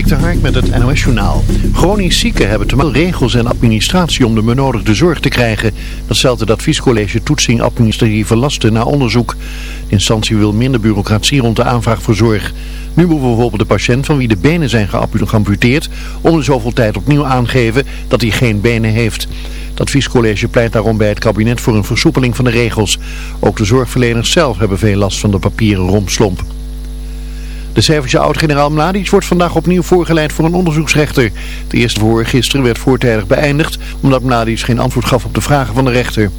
Dik de Hark met het NOS Journaal. Chronisch zieken hebben te veel regels en administratie om de benodigde zorg te krijgen. Dat stelt het adviescollege toetsing administratieve lasten na onderzoek. De instantie wil minder bureaucratie rond de aanvraag voor zorg. Nu moet bijvoorbeeld de patiënt van wie de benen zijn geamputeerd om zoveel tijd opnieuw aangeven dat hij geen benen heeft. Het adviescollege pleit daarom bij het kabinet voor een versoepeling van de regels. Ook de zorgverleners zelf hebben veel last van de papieren romslomp. De Servische oud-generaal Mladic wordt vandaag opnieuw voorgeleid voor een onderzoeksrechter. De eerste verhoor gisteren werd voortijdig beëindigd omdat Mladic geen antwoord gaf op de vragen van de rechter.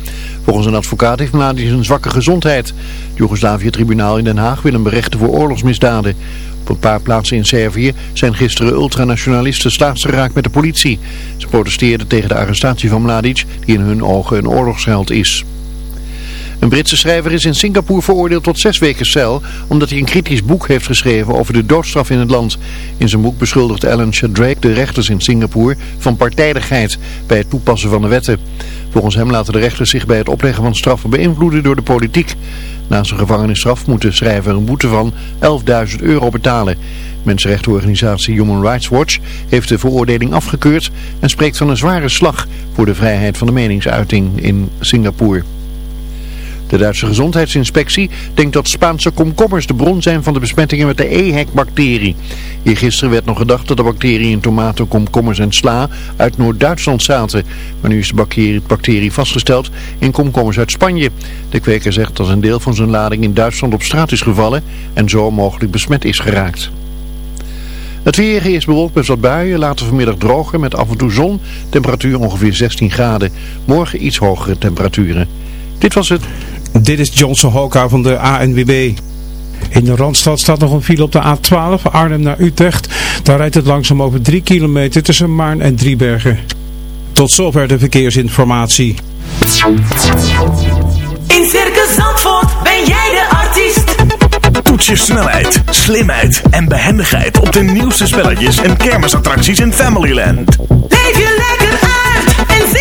Volgens een advocaat heeft Mladic een zwakke gezondheid. Het Joegoslavië-tribunaal in Den Haag wil hem berechten voor oorlogsmisdaden. Op een paar plaatsen in Servië zijn gisteren ultranationalisten staatsgeraakt met de politie. Ze protesteerden tegen de arrestatie van Mladic, die in hun ogen een oorlogsheld is. Een Britse schrijver is in Singapore veroordeeld tot zes weken cel, omdat hij een kritisch boek heeft geschreven over de doodstraf in het land. In zijn boek beschuldigt Alan Shadrake de rechters in Singapore van partijdigheid bij het toepassen van de wetten. Volgens hem laten de rechters zich bij het opleggen van straffen beïnvloeden door de politiek. Na zijn gevangenisstraf moet de schrijver een boete van 11.000 euro betalen. Mensenrechtenorganisatie Human Rights Watch heeft de veroordeling afgekeurd en spreekt van een zware slag voor de vrijheid van de meningsuiting in Singapore. De Duitse gezondheidsinspectie denkt dat Spaanse komkommers de bron zijn van de besmettingen met de EHEC-bacterie. Gisteren werd nog gedacht dat de bacterie in tomaten, komkommers en sla uit Noord-Duitsland zaten. Maar nu is de bacterie, bacterie vastgesteld in komkommers uit Spanje. De kweker zegt dat een deel van zijn lading in Duitsland op straat is gevallen en zo mogelijk besmet is geraakt. Het weer is bewolkt met wat buien, later vanmiddag droger met af en toe zon. Temperatuur ongeveer 16 graden. Morgen iets hogere temperaturen. Dit was het. Dit is Johnson Hoka van de ANWB. In de Randstad staat nog een file op de A12, Arnhem naar Utrecht. Daar rijdt het langzaam over 3 kilometer tussen Maarn en Driebergen. Tot zover de verkeersinformatie. In Circus Zandvoort ben jij de artiest. Toets je snelheid, slimheid en behendigheid op de nieuwste spelletjes en kermisattracties in Familyland. Leef je lekker uit en zie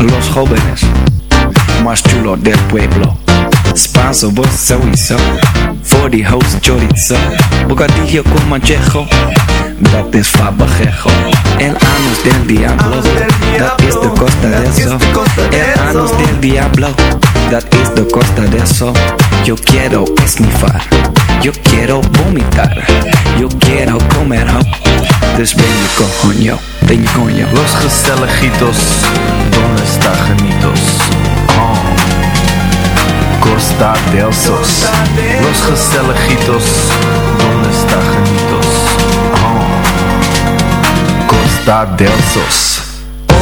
Los jóvenes más chulos del pueblo. Spanso. Voor die host chorizo. Bocadillo con manchejo. Dat is fabajejo. El anus del diablo. Dat is de costa de eso. El anus del diablo. Dat is de costa de eso. Yo quiero esnifar. Yo quiero vomitar. Yo quiero comer ho. Dus ben je coño. Ben je coño. Los gezelligitos, donde está genitos? Oh. Costa del Sos. Los gezelligitos, donde está genitos? Oh. Costa del Sos.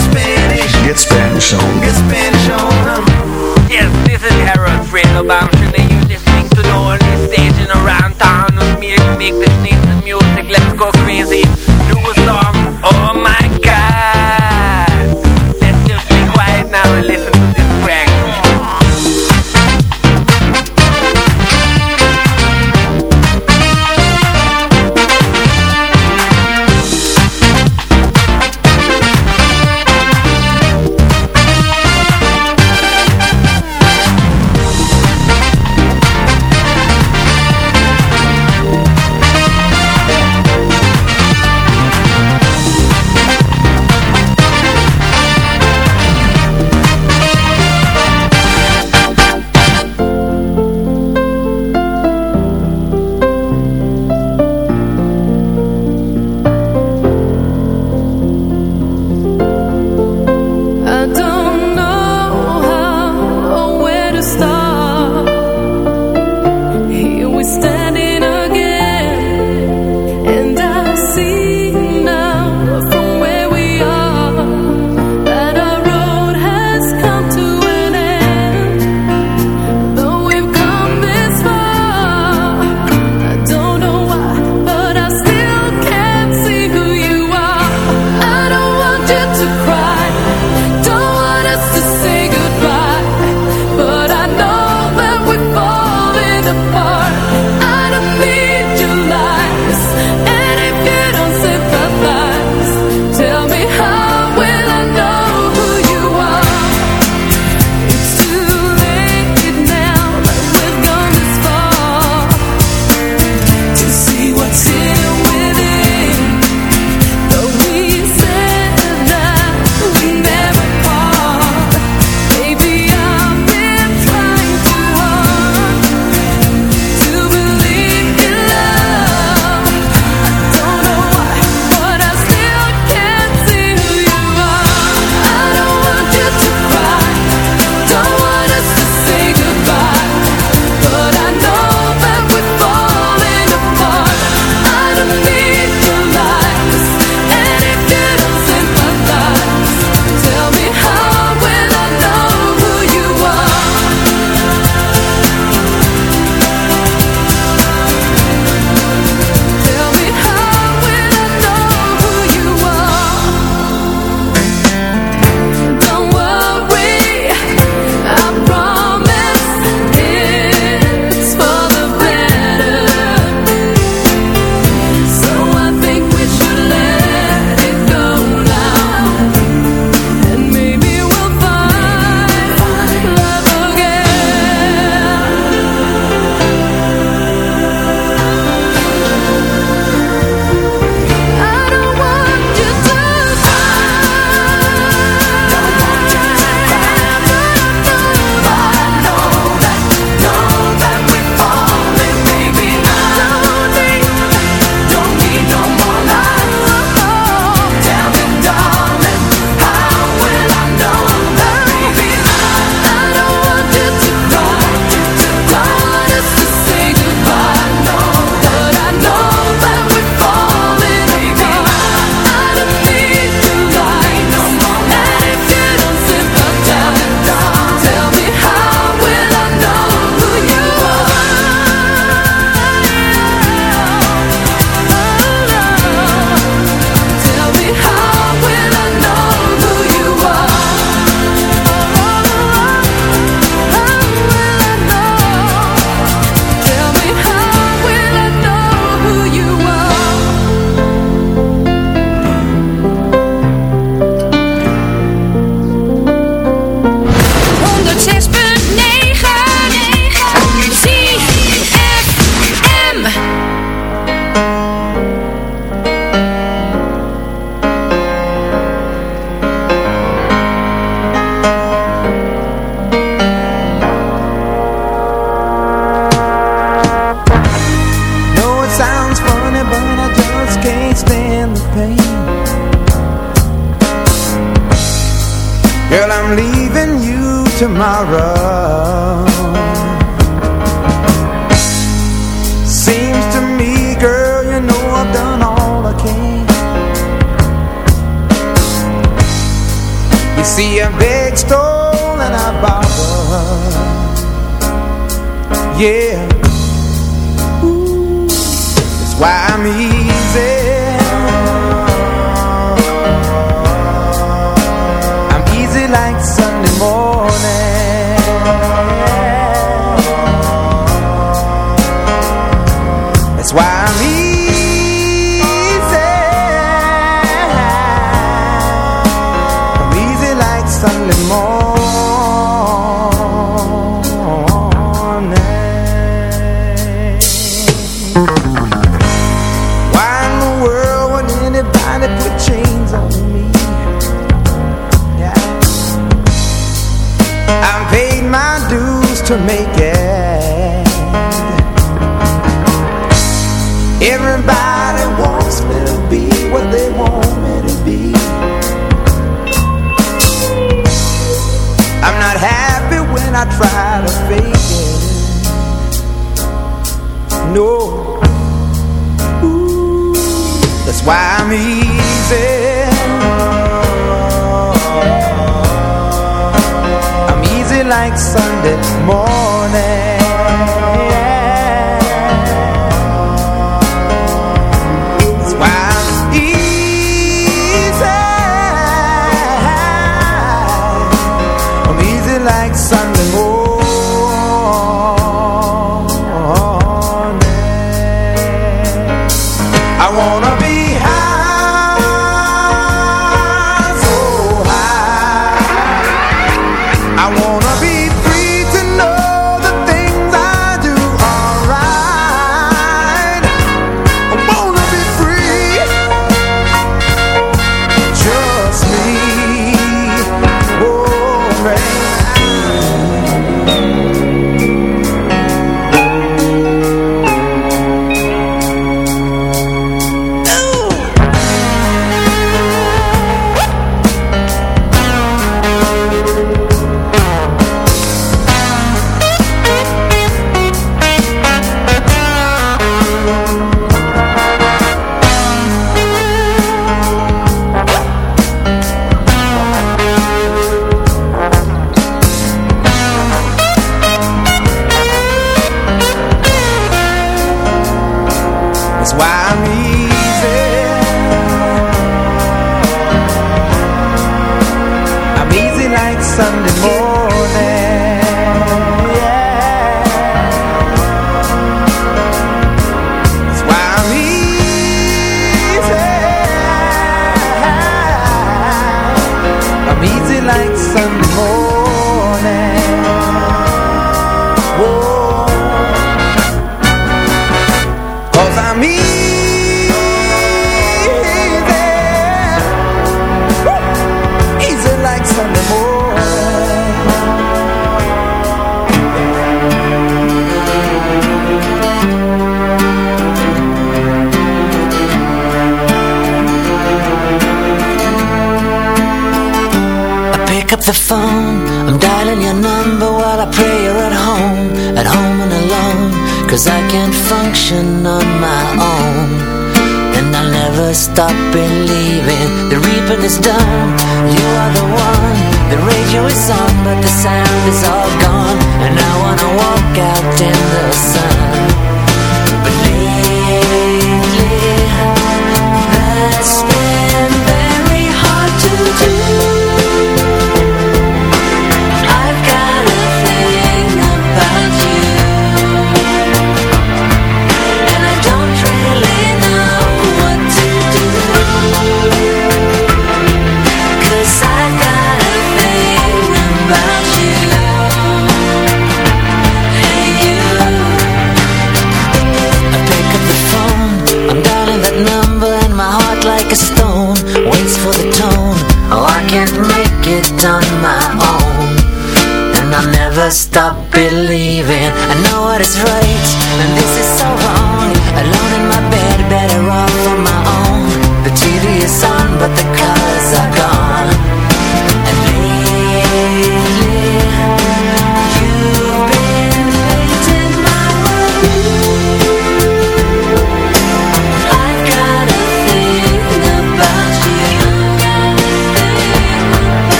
Get Spanish. Get Spanish on. Get Spanish on. Yes, this is Harold Friedelbaum, and you're listening to the only station around town with me to make this nice music. Let's go crazy. Do a song.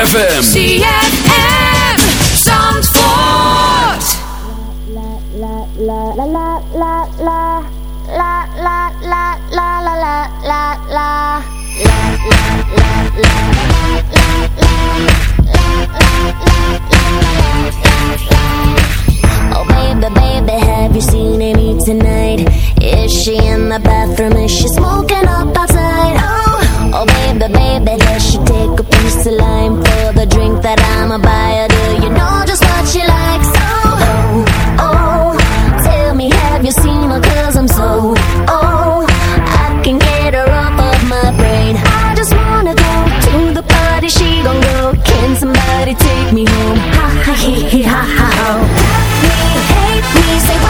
ZFM. ZFM. Zandvoort. La la la la la la la la la la la la la Oh baby, baby, have you seen Amy tonight? Is she in the bathroom? Is she smoking up Maybe they she take a piece of lime for the drink that I'ma buy her. Do you know just what she likes? Oh, oh. Tell me, have you seen her? Cause I'm so, oh. I can get her off of my brain. I just wanna go to the party, she gon' go. Can somebody take me home? Ha ha he he ha ha. Love me, hate me, say what?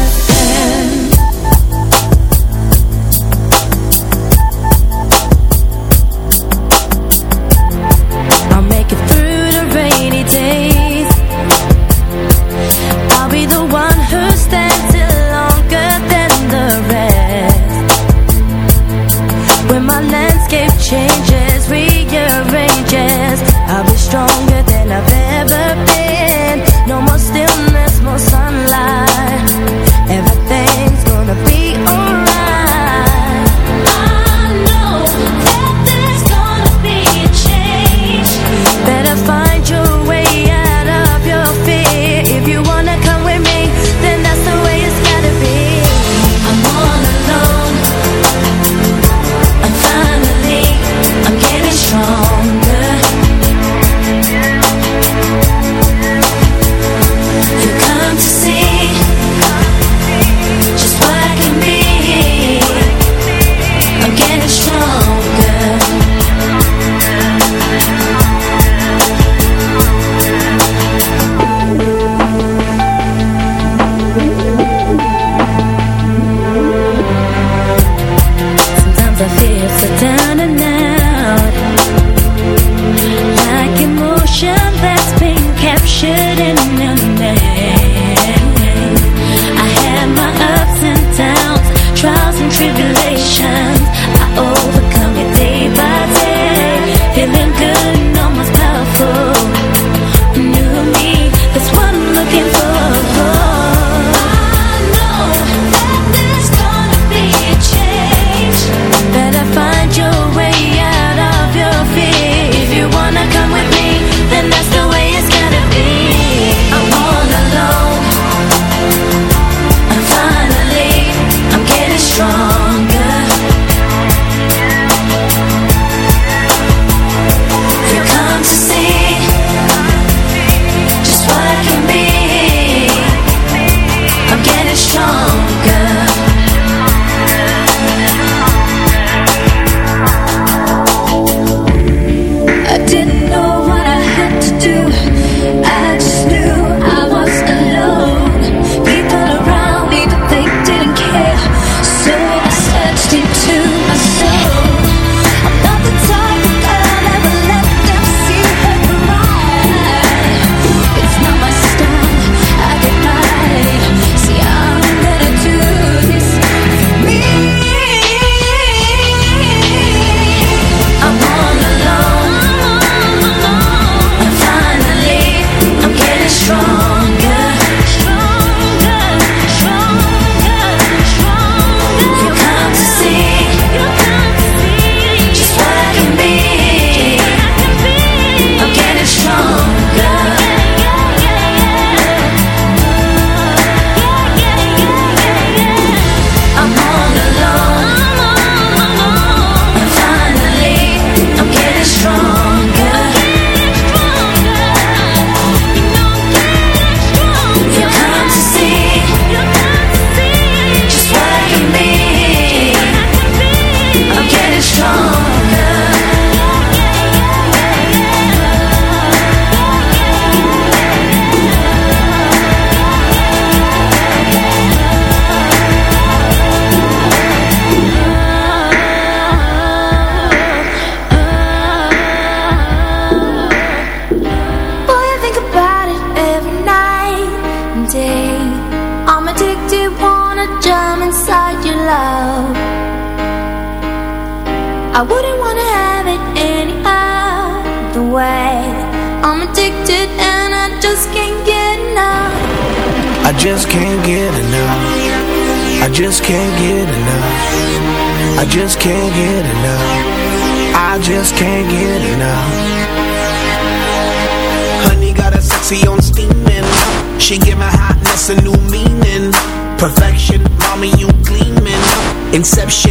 Just can't get enough. I just can't get enough. Honey got a sexy on steaming. She give my hotness a new meaning. Perfection, mommy, you gleaming. Inception,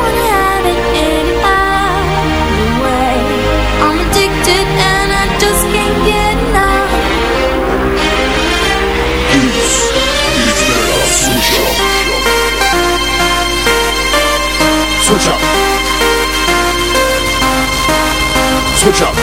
Switch up.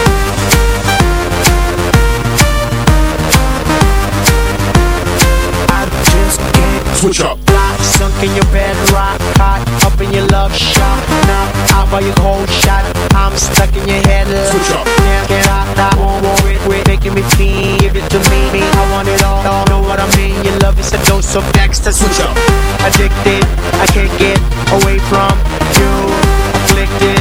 I just can't Switch up. Fly, sunk in your bed, rock hot, up in your love shot. Now, out by your cold shot, I'm stuck in your head. Switch up. Can't get out, I won't worry, quit making me feel. Give it to me, I want it all, all. Know what I mean? Your love is a dose of Dexter. Switch up. Addicted, I can't get away from you. Afflicted,